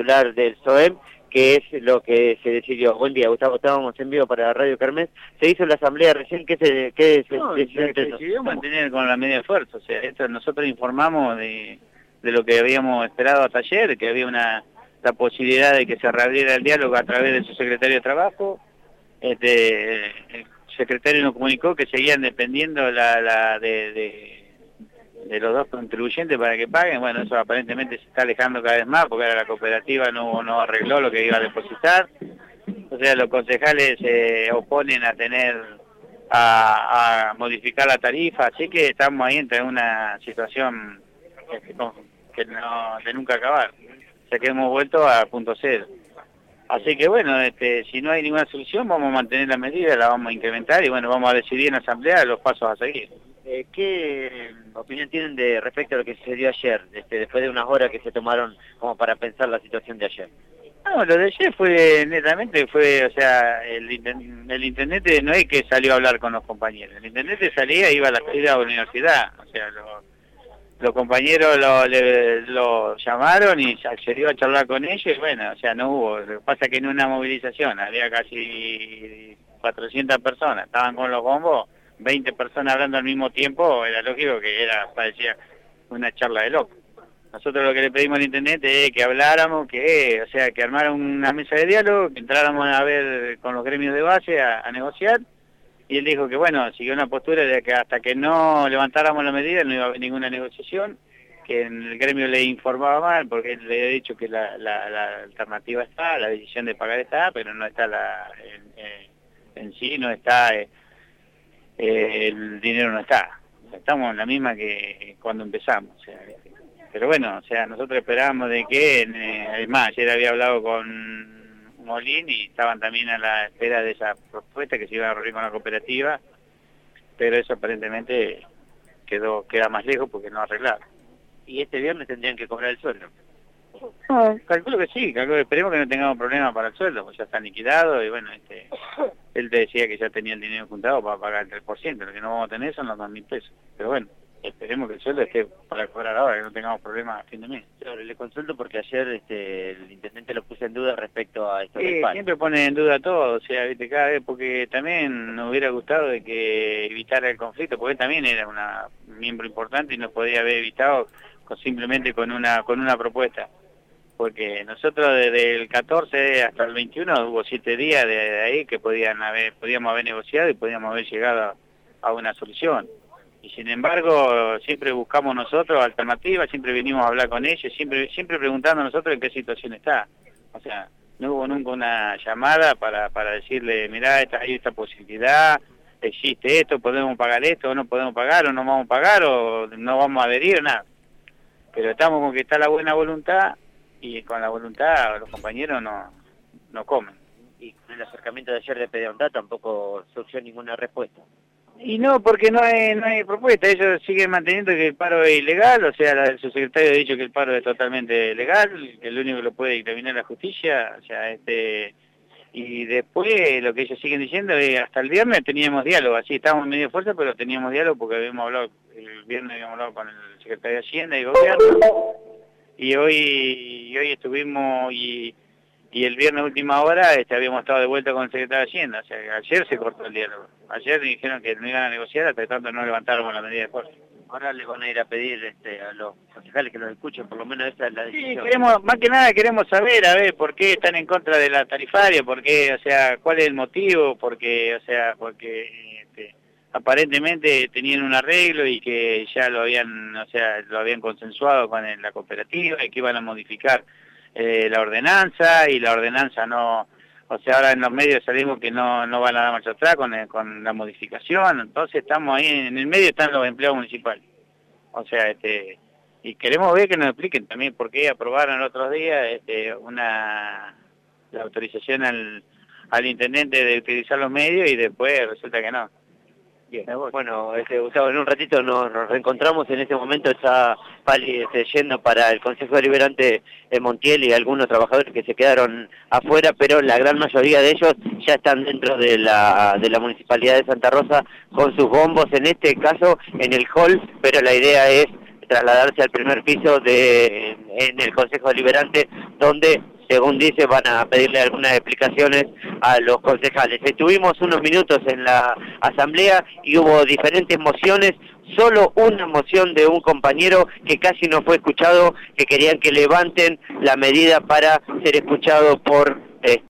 titular del SOEM, que es lo que se decidió. Buen día, Gustavo, estábamos en vivo para Radio Carmes. Se hizo la asamblea recién, ¿qué se, qué se, decidió mantener con la media de esfuerzo. O sea, esto, nosotros informamos de, de lo que habíamos esperado hasta ayer, que había una la posibilidad de que se reabriera el diálogo a través de su secretario de Trabajo. Este, el secretario nos comunicó que seguían dependiendo la, la de de los dos contribuyentes para que paguen, bueno, eso aparentemente se está alejando cada vez más porque ahora la cooperativa no, no arregló lo que iba a depositar, o sea, los concejales se oponen a tener, a, modificar la tarifa, así que estamos ahí entre una situación que, no, de nunca acabar, o sea que hemos vuelto a punto cero. Así que bueno, este, si no hay ninguna solución vamos a mantener la medida, la vamos a incrementar y bueno, vamos a decidir en asamblea los pasos a seguir. Eh, ¿Qué opinión tienen de respecto a lo que sucedió ayer, este, después de unas horas que se tomaron como para pensar la situación de ayer? No, lo de ayer fue netamente, fue, o sea, el, el intendente no es que salió a hablar con los compañeros, el intendente salía iba a la, a la universidad, o sea, los compañeros lo, lo llamaron y accedió a charlar con ellos y bueno, o sea, no hubo, lo que pasa que en una movilización había casi 400 personas, estaban con los bombos, 20 personas hablando al mismo tiempo, era lógico que era, parecía una charla de loco. Nosotros lo que le pedimos al intendente es que habláramos, que, o sea, que armara una mesa de diálogo, que entráramos a ver con los gremios de base a, negociar, y él dijo que bueno, siguió una postura de que hasta que no levantáramos la medida no iba a haber ninguna negociación, que en el gremio le informaba mal, porque él le había dicho que la, alternativa está, la decisión de pagar está, pero no está la, en, sí, no está... Eh, eh, el dinero no está. Estamos en la misma que cuando empezamos. pero bueno, o sea, nosotros esperábamos de que, eh, además, ayer había hablado con Molín y estaban también a la espera de esa propuesta que se iba a reunir con la cooperativa, pero eso aparentemente quedó queda más lejos porque no arreglaron. Y este viernes tendrían que cobrar el sueldo. No, calculo que sí, calculo, esperemos que no tengamos problemas para el sueldo, pues ya está liquidado y bueno, este, él te decía que ya tenía el dinero juntado para pagar el 3%, lo que no vamos a tener son los 2.000 pesos. Pero bueno, esperemos que el sueldo esté para cobrar ahora, que no tengamos problemas a fin de mes. Claro, le consulto porque ayer este, el intendente lo puso en duda respecto a esto sí, siempre pone en duda todo, o sea, viste, cada vez, porque también nos hubiera gustado de que evitara el conflicto, porque también era un miembro importante y nos podía haber evitado simplemente con una, con una propuesta porque nosotros desde el 14 hasta el 21 hubo siete días de, ahí que podían haber, podíamos haber negociado y podíamos haber llegado a, una solución. Y sin embargo, siempre buscamos nosotros alternativas, siempre venimos a hablar con ellos, siempre siempre preguntando nosotros en qué situación está. O sea, no hubo nunca una llamada para, para decirle, mirá, esta, hay esta posibilidad, existe esto, podemos pagar esto, o no podemos pagar, o no vamos a pagar, o no vamos a adherir, nada. Pero estamos con que está la buena voluntad y con la voluntad los compañeros no, no comen. Y con el acercamiento de ayer de Pedondá tampoco surgió ninguna respuesta. Y no, porque no hay, no hay propuesta, ellos siguen manteniendo que el paro es ilegal, o sea, el subsecretario ha dicho que el paro es totalmente legal, que el único que lo puede dictaminar la justicia, o sea, este... Y después lo que ellos siguen diciendo es hasta el viernes teníamos diálogo, así estábamos en medio fuerza, pero teníamos diálogo porque habíamos hablado, el viernes habíamos hablado con el secretario de Hacienda y Gobierno, y hoy, hoy estuvimos y, y el viernes última hora este, habíamos estado de vuelta con el secretario de Hacienda, o sea, ayer se cortó el diálogo. Ayer dijeron que no iban a negociar hasta tanto no levantaron la medida de fuerza. Ahora les van a ir a pedir este, a los concejales que los escuchen, por lo menos esa es la decisión. Sí, queremos, más que nada queremos saber, a ver, por qué están en contra de la tarifaria, por qué, o sea, cuál es el motivo, porque, o sea, porque aparentemente tenían un arreglo y que ya lo habían, o sea, lo habían consensuado con la cooperativa y que iban a modificar eh, la ordenanza y la ordenanza no, o sea, ahora en los medios salimos que no, no van a dar marcha atrás con, con la modificación, entonces estamos ahí, en el medio están los empleados municipales. O sea, este, y queremos ver que nos expliquen también por qué aprobaron el otro día este, una, la autorización al, al intendente de utilizar los medios y después resulta que no. Bien, bueno, este, Gustavo, en un ratito nos, reencontramos, en este momento está Pali este, yendo para el Consejo Deliberante de Montiel y algunos trabajadores que se quedaron afuera, pero la gran mayoría de ellos ya están dentro de la, de la Municipalidad de Santa Rosa con sus bombos, en este caso en el hall, pero la idea es trasladarse al primer piso de, en el Consejo Deliberante, donde según dice, van a pedirle algunas explicaciones a los concejales. Estuvimos unos minutos en la asamblea y hubo diferentes mociones, solo una moción de un compañero que casi no fue escuchado, que querían que levanten la medida para ser escuchado por...